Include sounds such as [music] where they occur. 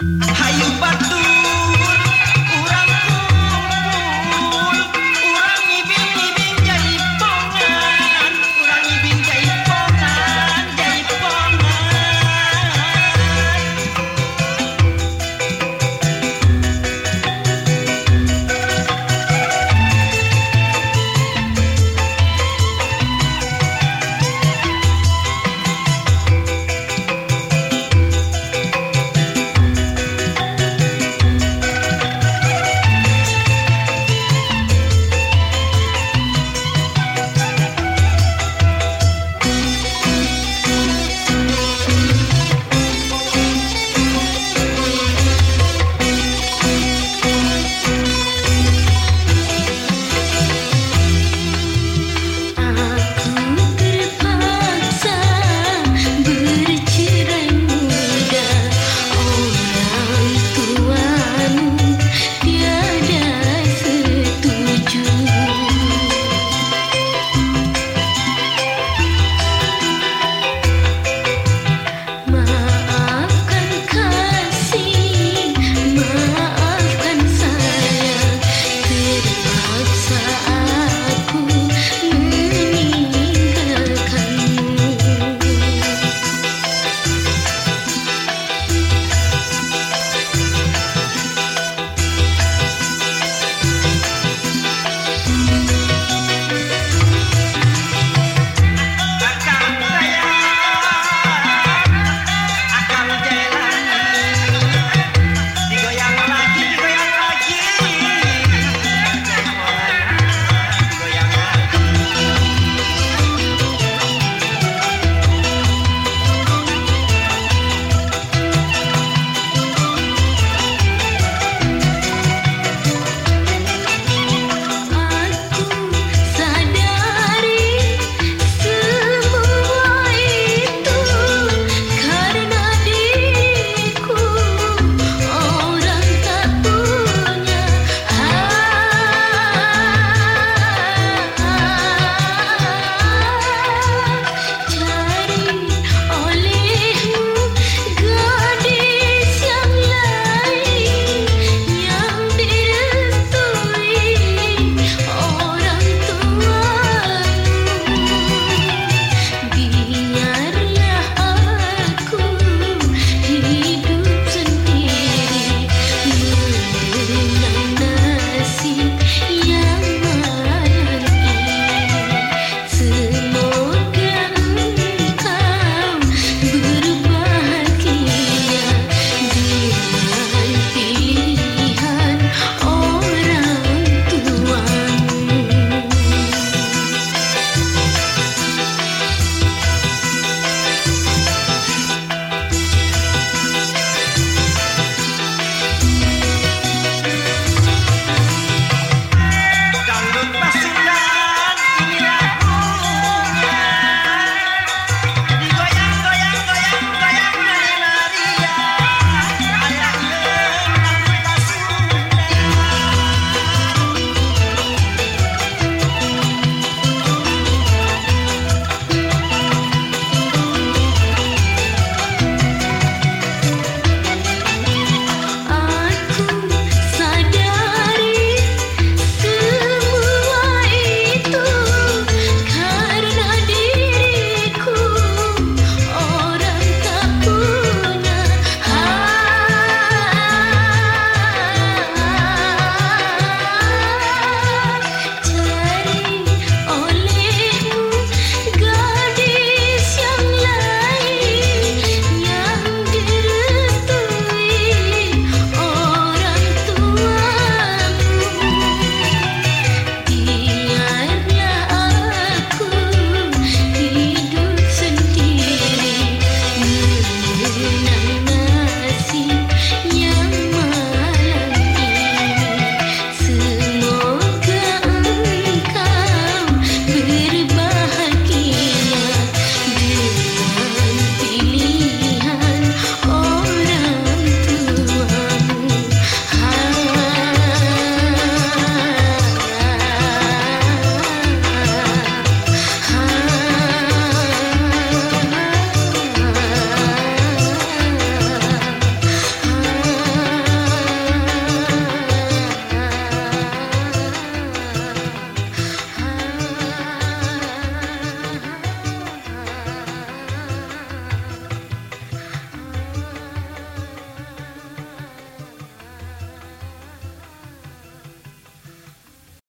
Uh [laughs] -huh.